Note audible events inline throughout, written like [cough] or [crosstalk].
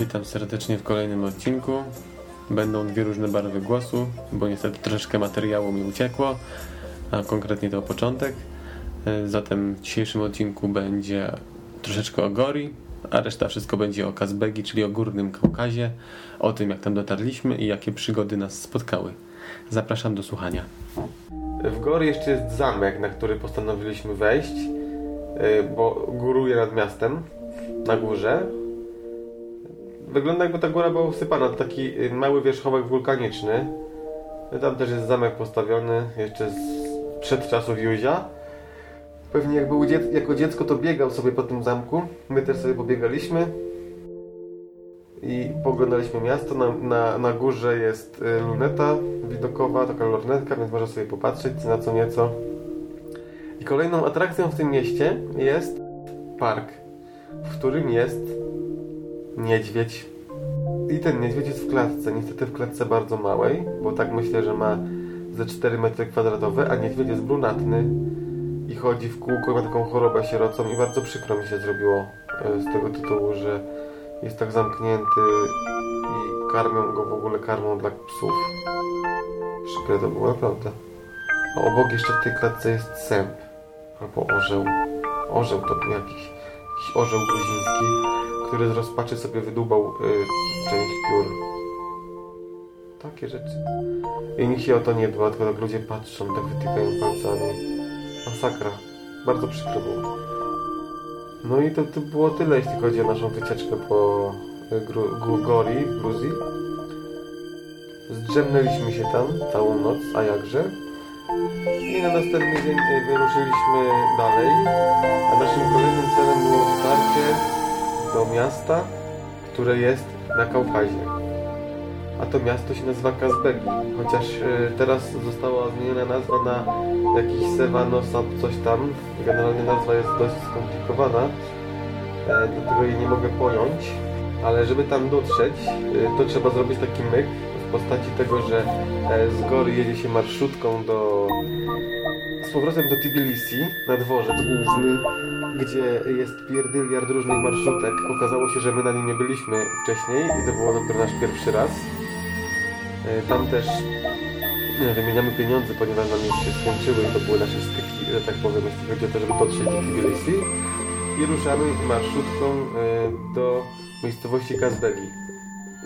Witam serdecznie w kolejnym odcinku. Będą dwie różne barwy głosu, bo niestety troszeczkę materiału mi uciekło, a konkretnie to początek. E, Zatem w dzisiejszym odcinku będzie troszeczkę o Gori, a reszta wszystko będzie o Kazbegi, czyli o Górnym Kaukazie, o tym jak tam dotarliśmy i jakie przygody nas spotkały. Zapraszam do słuchania. W Gori jeszcze jest zamek, na który postanowiliśmy wejść, e, bo góruje nad miastem, na górze, Wygląda jakby ta góra była usypana. To taki y, mały wierzchołek wulkaniczny. No Tam też jest zamek postawiony jeszcze z przed czasów Józia. Pewnie jak był dzie- jako dziecko to biegał sobie po tym zamku. My też sobie pobiegaliśmy. I poglądaliśmy miasto. Na, na, na górze jest y, luneta widokowa, taka lornetka, więc można sobie popatrzeć na co nieco. I kolejną atrakcją w tym mieście jest park, w którym jest niedźwiedź. I ten niedźwiedź jest w klatce, niestety w klatce bardzo małej, bo tak myślę, że ma ze 4 metry kwadratowe, a niedźwiedź jest brunatny i chodzi w kółko, ma taką chorobę sierocą i bardzo przykro mi się zrobiło e, z tego tytułu, że jest tak zamknięty i karmią go w ogóle karmą dla psów. Przykre to było naprawdę. A obok jeszcze w tej klatce jest sęp albo orzeł. Orzeł to był jakiś, jakiś orzeł gruziński który z rozpaczy sobie wydłubał y, część piór. Takie rzeczy. I nikt się o to nie dba, tylko tak ludzie patrzą, tak wytykają palcami. Masakra. Bardzo przykro było. No i to, to było tyle, jeśli chodzi o naszą wycieczkę po y, Gru- Gu- Gori w Gruzji. Zdrzemnęliśmy się tam całą noc, a jakże. I na następny dzień y, wyruszyliśmy dalej. A naszym kolejnym celem było dotarcie do miasta, które jest na Kaukazie. A to miasto się nazywa Kazbegi, chociaż e, teraz została zmieniona nazwa na jakiś Sevanosab coś tam. Generalnie nazwa jest dość skomplikowana, e, dlatego jej nie mogę pojąć. Ale żeby tam dotrzeć, e, to trzeba zrobić taki myk w postaci tego, że z góry jedzie się marszutką do z powrotem do Tbilisi na dworzec główny, gdzie jest pierdyliard różnych marszutek. Okazało się, że my na nim nie byliśmy wcześniej i to było dopiero nasz pierwszy raz. E, Tam też wymieniamy pieniądze, ponieważ nam już się skończyły i to były nasze styki, że tak powiem, jeśli chodzi o to, żeby dotrzeć do Tbilisi. I ruszamy marszutką e, do miejscowości Kazbegi.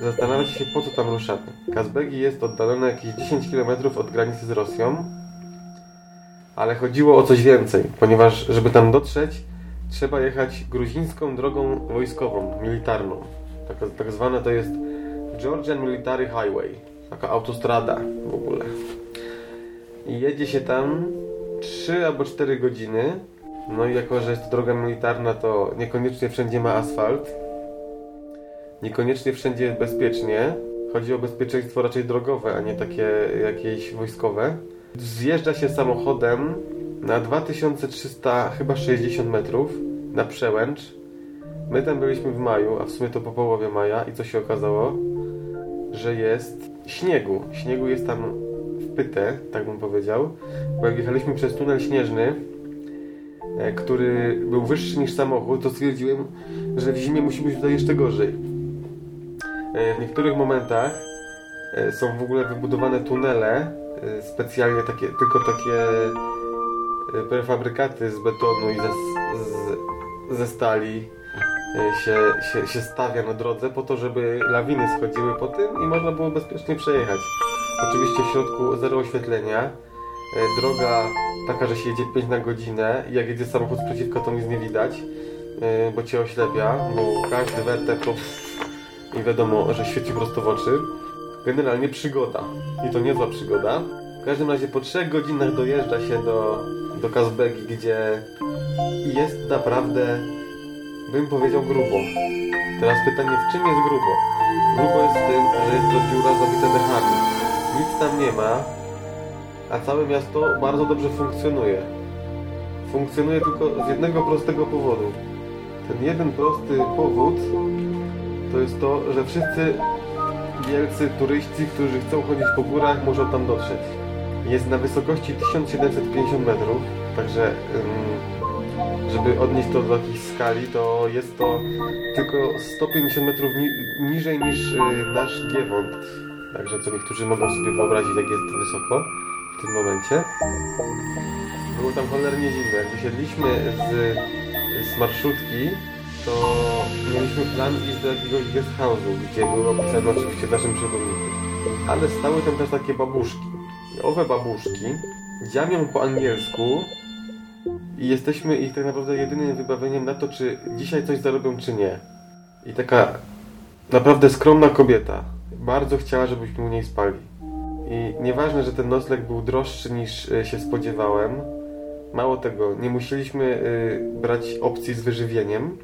Zastanawiacie się, po co tam ruszamy. Kazbegi jest oddalone jakieś 10 km od granicy z Rosją ale chodziło o coś więcej, ponieważ żeby tam dotrzeć, trzeba jechać gruzińską drogą wojskową, militarną. Taka, tak zwana to jest Georgian Military Highway, taka autostrada w ogóle. I jedzie się tam 3 albo 4 godziny. No i jako, że jest to droga militarna, to niekoniecznie wszędzie ma asfalt. Niekoniecznie wszędzie jest bezpiecznie. Chodzi o bezpieczeństwo raczej drogowe, a nie takie jakieś wojskowe. Zjeżdża się samochodem na 2300 chyba 60 metrów na przełęcz. My tam byliśmy w maju, a w sumie to po połowie maja i co się okazało? Że jest śniegu. Śniegu jest tam w pytę, tak bym powiedział. Bo jak jechaliśmy przez tunel śnieżny, e, który był wyższy niż samochód, to stwierdziłem, że w zimie musi być tutaj jeszcze gorzej. E, W niektórych momentach e, są w ogóle wybudowane tunele, specjalnie takie, tylko takie prefabrykaty z betonu i ze, z, ze stali e, się, się, się stawia na drodze po to, żeby lawiny schodziły po tym i można było bezpiecznie przejechać. Oczywiście w środku zero oświetlenia, e, droga taka, że się jedzie 5 na godzinę i jak jedzie samochód z to nic nie widać, bo cię oślepia, bo każdy wertep to i wiadomo, że świeci prosto w oczy. Generalnie przygoda. I to niezła przygoda. W każdym razie po trzech godzinach dojeżdża się do, do Kazbegi, gdzie jest naprawdę, bym powiedział, grubo. Teraz pytanie, w czym jest grubo? Grubo jest w tym, że jest to dziura zabita dechami. Nic tam nie ma, a całe miasto bardzo dobrze funkcjonuje. Funkcjonuje tylko z jednego prostego powodu. Ten jeden prosty powód to jest to, że wszyscy wielcy turyści, którzy chcą chodzić po górach, muszą tam dotrzeć. Jest na wysokości 1750 metrów, także żeby odnieść to do jakiejś skali, to jest to tylko 150 metrów ni niżej niż y, nasz Giewont. Także co niektórzy mogą sobie wyobrazić, jak jest to wysoko w tym momencie. Było tam cholernie zimno. Jak wysiedliśmy z, z marszutki, to mieliśmy plan iść do jakiegoś guest house'u, gdzie było opisane oczywiście w naszym przewodniku. Ale stały tam też takie babuszki. Owe babuszki. Dziamią po angielsku. I jesteśmy ich tak naprawdę jedynym wybawieniem na to, czy dzisiaj coś zarobią, czy nie. I taka naprawdę skromna kobieta. Bardzo chciała, żebyśmy u niej spali. I nieważne, że ten nocleg był droższy niż y, się spodziewałem, mało tego, nie musieliśmy y, brać opcji z wyżywieniem,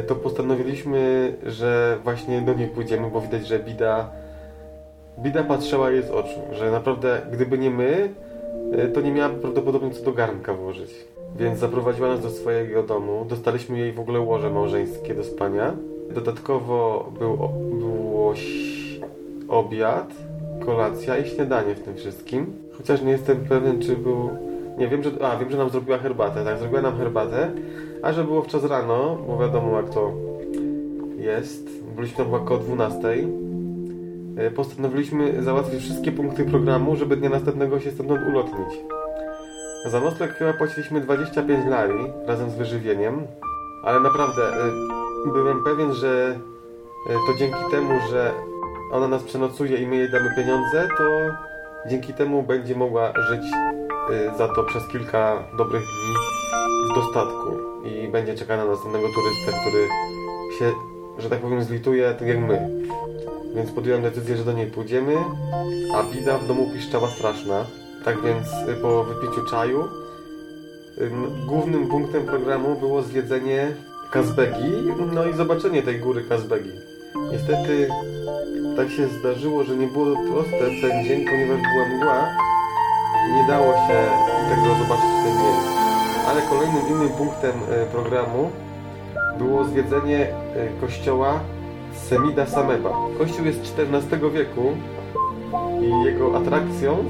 y, to postanowiliśmy, że właśnie do niej pójdziemy, bo widać, że bida, bida patrzyła jej z oczu, że naprawdę gdyby nie my, y, to nie miałaby prawdopodobnie co do garnka włożyć. Więc zaprowadziła nas do swojego domu, dostaliśmy jej w ogóle łoże małżeńskie do spania. Dodatkowo był, było obiad, kolacja i śniadanie w tym wszystkim. Chociaż nie jestem pewien, czy był... Nie, wiem, że... A, wiem, że nam zrobiła herbatę. Tak, zrobiła nam herbatę. A że było wczas rano, bo wiadomo jak to jest. Byliśmy tam około 12. e, Postanowiliśmy załatwić wszystkie punkty programu, żeby dnia następnego się stamtąd ulotnić. Za nocleg chyba płaciliśmy 25 lari razem z wyżywieniem, ale naprawdę y, byłem pewien, że y, to dzięki temu, że ona nas przenocuje i my jej damy pieniądze, to dzięki temu będzie mogła żyć za to przez kilka dobrych dni w dostatku i będzie czekała na następnego turystę, który się, że tak powiem, zlituje tak jak my. Więc podjąłem decyzję, że do niej pójdziemy, a bida w domu piszczała straszna. Tak więc y, po wypiciu czaju ym, głównym punktem programu było zwiedzenie Kazbegi, no i zobaczenie tej góry Kazbegi. Niestety tak się zdarzyło, że nie było proste ten dzień, ponieważ była mgła i nie dało się tego zobaczyć w ten dzień. Ale kolejnym innym punktem y, programu było zwiedzenie y, kościoła Semida Sameba. Kościół jest XIV wieku i jego atrakcją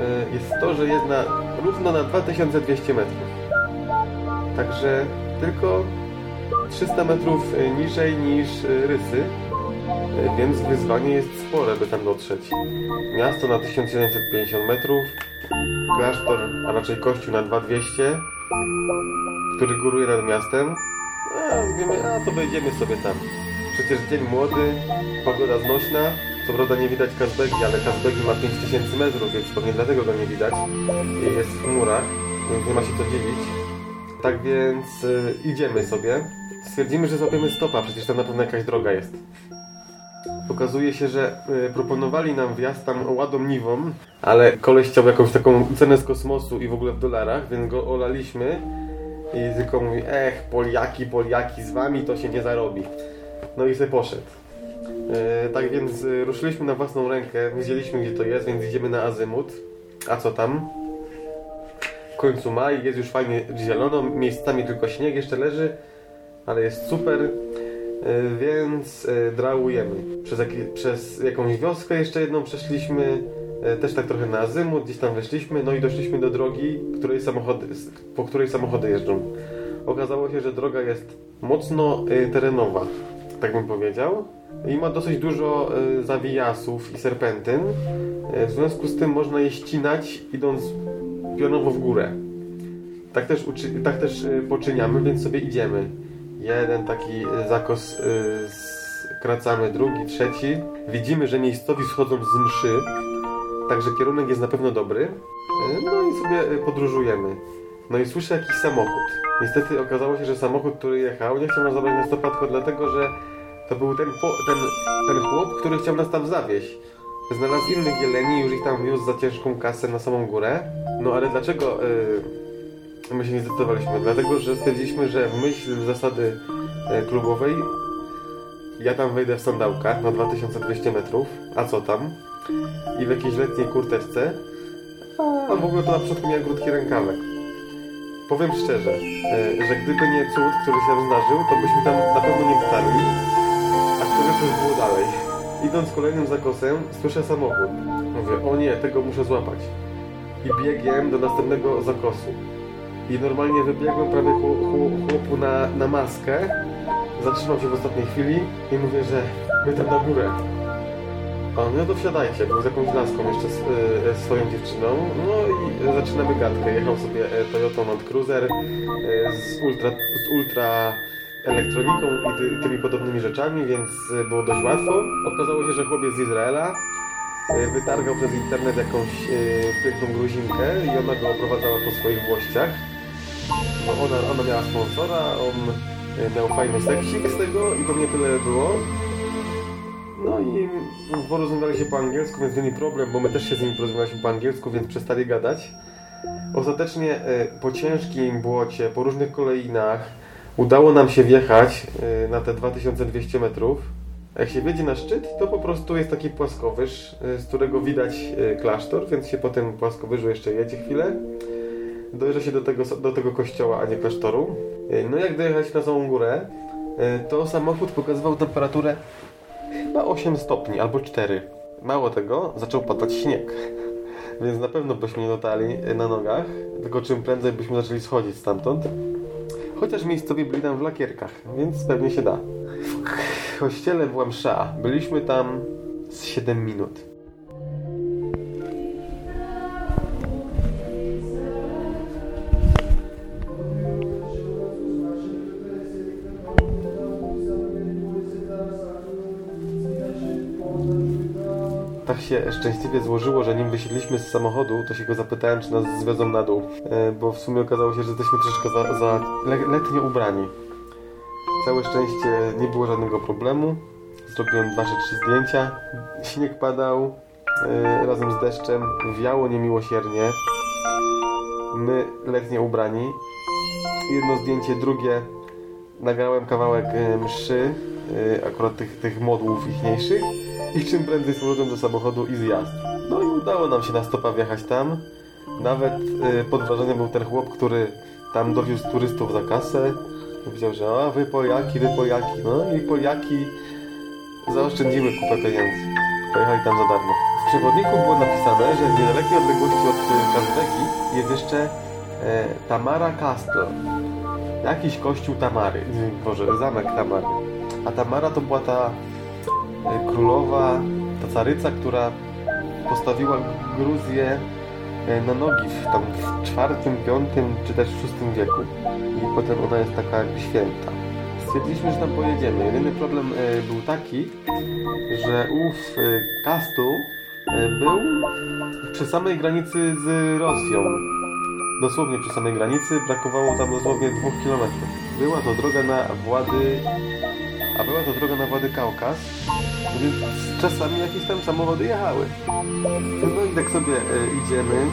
e, jest to, że jest na, równo na 2200 metrów. Także tylko 300 metrów e, niżej niż e, Rysy, więc wyzwanie jest spore, by tam dotrzeć. Miasto na 1750 metrów, klasztor, a raczej kościół na 2200, który góruje nad miastem. A, mówimy, a to wejdziemy sobie tam. Przecież dzień młody, pogoda znośna, co prawda nie widać Kazbegi, ale Kazbegi ma 5000 metrów, więc pewnie dlatego go nie widać. I Jest w chmurach, więc nie ma się co dziwić. Tak więc y, idziemy sobie. Stwierdzimy, że złapiemy stopa, przecież tam na pewno jakaś droga jest. Okazuje się, że y, proponowali nam wjazd tam ładą niwą, ale koleś chciał jakąś taką cenę z kosmosu i w ogóle w dolarach, więc go olaliśmy. I tylko mówi, ech, Poliaki, Poliaki, z wami to się nie zarobi. No i se poszedł. E, tak więc e, ruszyliśmy na własną rękę, wiedzieliśmy gdzie to jest, więc idziemy na azymut. A co tam? W końcu maj, jest już fajnie zielono, miejscami tylko śnieg jeszcze leży, ale jest super. E, Więc e, drałujemy. Przez, jaki, przez jakąś wioskę jeszcze jedną przeszliśmy, też tak trochę na azymut, gdzieś tam weszliśmy, no i doszliśmy do drogi, której samochody, po której samochody jeżdżą. Okazało się, że droga jest mocno terenowa, tak bym powiedział. I ma dosyć dużo e, zawijasów i serpentyn. E, w związku z tym można je ścinać idąc pionowo w górę. Tak też, tak też e, poczyniamy, więc sobie idziemy. Jeden taki e, zakos e, skracamy, drugi, trzeci. Widzimy, że miejscowi schodzą z mszy, także kierunek jest na pewno dobry. E, No i sobie e, podróżujemy. No i słyszę jakiś samochód. Niestety okazało się, że samochód, który jechał, nie chciał nas zabrać na stopa tylko dlatego, że to był ten, ten, ten chłop, który chciał nas tam zawieźć. Znalazł innych jeleni, już ich tam wiózł za ciężką kasę na samą górę. No ale dlaczego y, my się nie zdecydowaliśmy? Dlatego, że stwierdziliśmy, że w myśl zasady y, klubowej ja tam wejdę w sandałkach na 2200 metrów, a co tam? I w jakiejś letniej kurteczce, a w ogóle to na początku miałem krótki rękawek. Powiem szczerze, e, że gdyby nie cud, który się zdarzył, to byśmy tam na pewno nie dotarli. Już było dalej? idąc kolejnym zakosem, słyszę samochód. Mówię, o nie, tego muszę złapać. I biegiem do następnego zakosu. I normalnie wybiegłem prawie chło- chło- chłopu na, na maskę. Zatrzymał się w ostatniej chwili i mówię, że my tam na górę. A on, no to wsiadajcie, był z jakąś laską jeszcze z, e, swoją dziewczyną. No i zaczynamy gadkę. Jechał sobie e, Toyota Land Cruiser e, z ultra, z ultra elektroniką i ty, tymi podobnymi rzeczami, więc e, było dość łatwo. Okazało się, że chłopiec z Izraela e, wytargał przez internet jakąś e, piękną gruzinkę i ona go oprowadzała po swoich włościach. No ona, ona miała sponsora, on miał fajny seksik z tego i pewnie tyle było. No i porozumiewali się po angielsku, więc mieli problem, bo my też się z nimi porozumiewaliśmy po angielsku, więc przestali gadać. Ostatecznie po ciężkim błocie, po różnych kolejnach udało nam się wjechać e, na te 2200 metrów. Jak się wjedzie na szczyt, to po prostu jest taki płaskowyż, e, z którego widać e, klasztor, więc się po tym płaskowyżu jeszcze jedzie chwilę. Dojeżdża się do tego, do tego kościoła, a nie klasztoru. No jak dojechać na samą górę, to samochód pokazywał temperaturę chyba 8 stopni albo 4. Mało tego, zaczął padać śnieg. [laughs] Więc na pewno byśmy nie dotali na nogach, tylko czym prędzej byśmy zaczęli schodzić stamtąd. Chociaż miejscowi byli tam w lakierkach, więc pewnie się da. W kościele była msza. Byliśmy tam z 7 minut. Się szczęśliwie złożyło, że nim wysiedliśmy z samochodu, to się go zapytałem, czy nas zwiozą na dół. E, bo w sumie okazało się, że jesteśmy troszeczkę za, za le, letnio ubrani. Całe szczęście nie było żadnego problemu. Zrobiłem dwa czy trzy zdjęcia. Śnieg padał e, razem z deszczem. Wiało niemiłosiernie. My letnie ubrani. Jedno zdjęcie, drugie nagrałem kawałek e, mszy, akurat tych, tych modłów ichniejszych i czym prędzej z powrotem do samochodu i zjazd. No i udało nam się na stopa wjechać tam. Nawet e, pod wrażeniem był ten chłop, który tam dowiózł turystów za kasę. Powiedział, że a wy Poliaki, wy Poliaki. No i Poliaki zaoszczędziły kupę pieniędzy. Pojechali tam za darmo. W przewodniku było napisane, że w niedalekiej odległości od e, Kazbeki jest jeszcze e, Tamara Castle. Jakiś kościół Tamary. Boże, zamek Tamary. A Tamara to była ta królowa, ta caryca, która postawiła Gruzję e, na nogi w, tam w czwartym, piątym czy też szóstym wieku. I potem ona jest taka święta. Stwierdziliśmy, że tam pojedziemy. Jedyny problem e, był taki, że ów e, Kastul e, był przy samej granicy z Rosją. Dosłownie przy samej granicy, brakowało tam dosłownie dwóch kilometrów. Była to droga na Włady, a była to droga na Włady Kaukaz, więc czasami jakieś tam samochody jechały. No i tak sobie e, idziemy,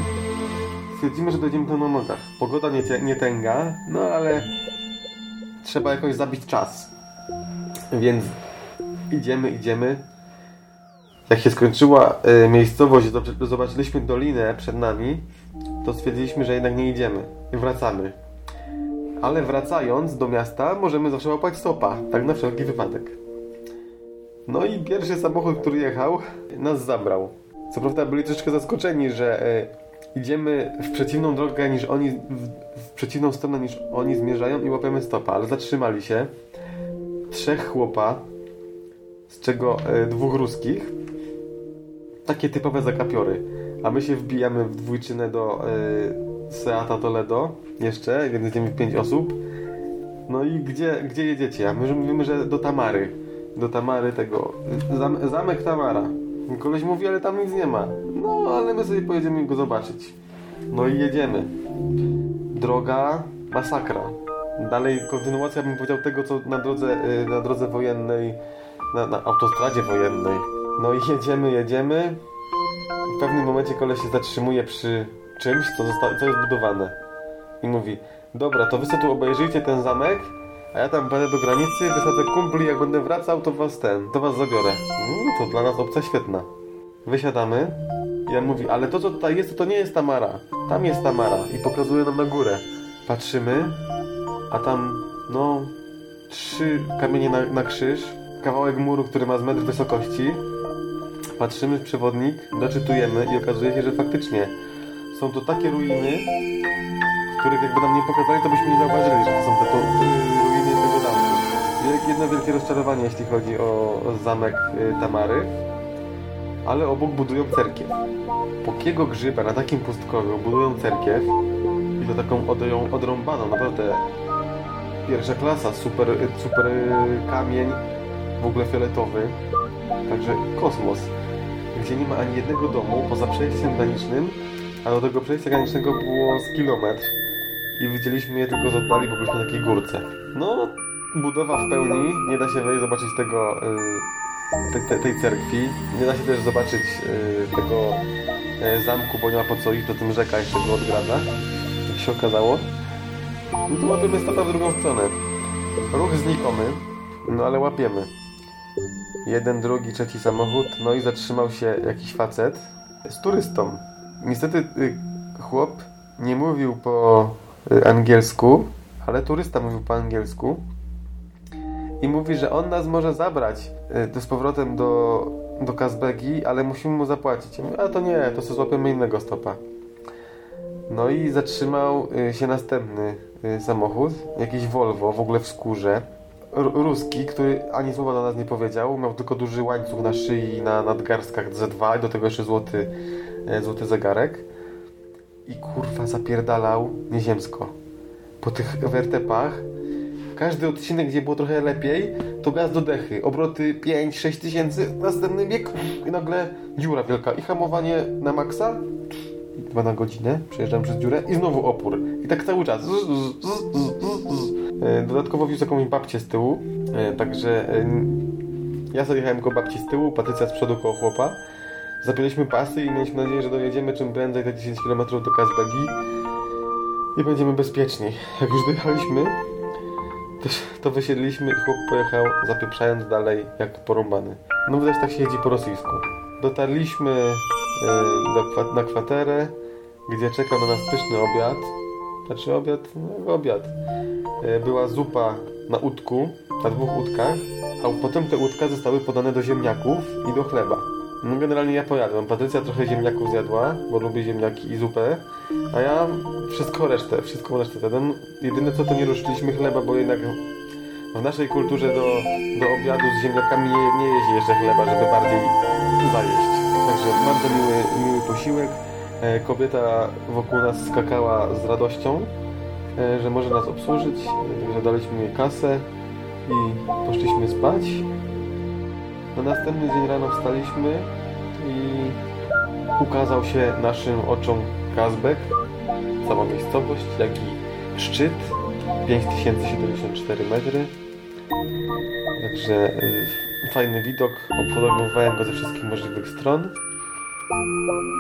stwierdzimy, że dojdziemy tam na nogach. Pogoda nie, nie tęga, no ale trzeba jakoś zabić czas. Więc idziemy, idziemy. Jak się skończyła e, miejscowość, zobaczy- zobaczyliśmy dolinę przed nami, to stwierdziliśmy, że jednak nie idziemy. Wracamy. Ale wracając do miasta, możemy zawsze łapać stopa. Tak na wszelki wypadek. No i pierwszy samochód, który jechał, nas zabrał. Co prawda byli troszeczkę zaskoczeni, że e, idziemy w przeciwną drogę niż oni, w, w przeciwną stronę niż oni zmierzają i łapiemy stopa, ale zatrzymali się. Trzech chłopa, z czego e, dwóch ruskich. Takie typowe zakapiory. A my się wbijamy w dwójczynę do e, Seata Toledo jeszcze, więc jedziemy pięć osób. No i gdzie, gdzie jedziecie? A my mówimy, że do Tamary. Do Tamary tego. Zam, zamek Tamara. Koleś mówi, ale tam nic nie ma. No, ale my sobie pojedziemy go zobaczyć. No i jedziemy. Droga masakra. Dalej kontynuacja bym powiedział tego, co na drodze, y, na drodze wojennej, na, na autostradzie wojennej. No i jedziemy, jedziemy. W pewnym momencie koleś się zatrzymuje przy czymś, co, co jest budowane. I mówi, dobra, to wy sobie tu obejrzyjcie ten zamek, a ja tam będę do granicy, wysadzę kumpli, jak będę wracał, to was ten, to was zabiorę. No, to dla nas opcja świetna. Wysiadamy i on mówi, ale to co tutaj jest, to, to nie jest Tamara. Tam jest Tamara i pokazuje nam na górę. Patrzymy, a tam, no, trzy kamienie na, na krzyż, kawałek muru, który ma z metr wysokości patrzymy w przewodnik, doczytujemy i okazuje się, że faktycznie są to takie ruiny, których jakby nam nie pokazali, to byśmy nie zauważyli, że to są te, to, ruiny tego zamku. Jedno wielkie rozczarowanie, jeśli chodzi o, zamek y, Tamary, ale obok budują cerkiew. Pokiego grzyba na takim pustkowiu budują cerkiew i to taką odrą, odrąbaną, naprawdę pierwsza klasa, super, super y, kamień, w ogóle fioletowy, także kosmos, gdzie nie ma ani jednego domu poza przejściem granicznym, a do tego przejścia granicznego było z kilometr i widzieliśmy je tylko z oddali, bo byliśmy na takiej górce. No, budowa w pełni, nie da się wejść zobaczyć tego, y, te, te, tej cerkwi, nie da się też zobaczyć y, tego y, zamku, bo nie ma po co iść, do tym rzeka jeszcze go odgradza, jak się okazało. No to łapiemy stopa w drugą stronę. Ruch znikomy, no ale łapiemy. Jeden, drugi, trzeci samochód, no i zatrzymał się jakiś facet z turystą. Niestety y, chłop nie mówił po y, angielsku, ale turysta mówił po angielsku i mówi, że on nas może zabrać y, z powrotem do, do Kazbegi, ale musimy mu zapłacić. Ja mówię, a to nie, to sobie złapiemy innego stopa. No i zatrzymał się następny samochód, jakiś Volvo, w ogóle w skórze. Ruski, który ani słowa do nas nie powiedział, miał tylko duży łańcuch na szyi i na nadgarstkach Z2 i do tego jeszcze złoty, e, złoty zegarek. I kurwa zapierdalał nieziemsko. Po tych wertepach każdy odcinek, gdzie było trochę lepiej, to gaz do dechy. Obroty 5-6 tysięcy, następny bieg i nagle dziura wielka. I hamowanie na maksa, dwa na godzinę, przejeżdżam przez dziurę i znowu opór. I tak cały czas. Zzz, zzz, zzz. E, Dodatkowo wiózł jakąś babcię z tyłu, e, także e, ja sobie jechałem koło babci z tyłu, Patrycja z przodu koło chłopa. Zapięliśmy pasy i mieliśmy nadzieję, że dojedziemy czym prędzej te 10 km do Kazbegi i będziemy bezpieczni. Jak już dojechaliśmy, to, to wysiedliśmy i chłop pojechał zapieprzając dalej jak porąbany. No widać tak się jedzie po rosyjsku. Dotarliśmy e, do, na kwaterę, gdzie czekał na nas pyszny obiad. Znaczy obiad, no, obiad. E, Była zupa na udku, na dwóch udkach, a potem te udka zostały podane do ziemniaków i do chleba. No generalnie ja pojadłem. Patrycja trochę ziemniaków zjadła, bo lubi ziemniaki i zupę, a ja wszystko resztę, wszystko resztę zjadłem. Jedyne co to nie ruszyliśmy chleba, bo jednak w naszej kulturze do, do obiadu z ziemniakami nie, nie jeździ jeszcze chleba, żeby bardziej zajeść. Także bardzo miły, miły posiłek. E, Kobieta wokół nas skakała z radością, e, że może nas obsłużyć, e, także daliśmy jej kasę i poszliśmy spać. Na następny dzień rano wstaliśmy i ukazał się naszym oczom Kazbek, cała miejscowość, jak i szczyt 5074 metry. Także y, fajny widok, obfotografowałem go ze wszystkich możliwych stron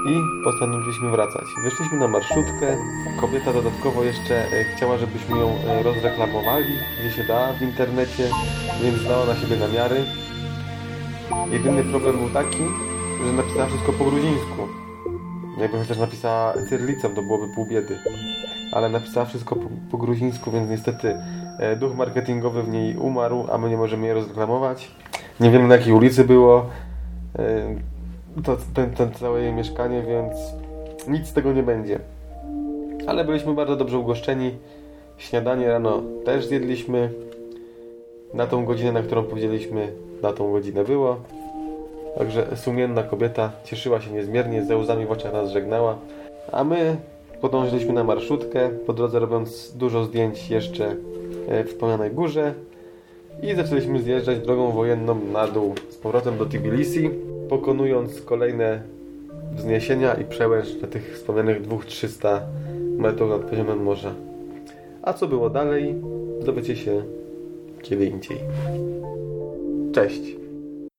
i postanowiliśmy wracać. Wyszliśmy na marszutkę. Kobieta dodatkowo jeszcze e, chciała, żebyśmy ją e, rozreklamowali, gdzie się da w internecie, więc dała na siebie namiary. Jedyny problem był taki, że napisała wszystko po gruzińsku. Jakby chociaż napisała cyrylicą, to byłoby pół biedy. Ale napisała wszystko po, po gruzińsku, więc niestety e, duch marketingowy w niej umarł, a my nie możemy jej rozreklamować. Nie wiemy na jakiej ulicy było e, to, ten, ten całe jej mieszkanie, więc nic z tego nie będzie. Ale byliśmy bardzo dobrze ugoszczeni. Śniadanie rano też zjedliśmy. Na tą godzinę, na którą powiedzieliśmy, na tą godzinę było. Także sumienna kobieta cieszyła się niezmiernie, ze łzami w oczach nas żegnała. A my podążyliśmy na marszutkę, po drodze robiąc dużo zdjęć jeszcze e, w wspomnianej górze. I zaczęliśmy zjeżdżać drogą wojenną na dół z powrotem do Tbilisi, pokonując kolejne wzniesienia i przełęcz na tych wspomnianych 2-300 metrów nad poziomem morza. A co było dalej, dowiecie się kiedy indziej. Cześć!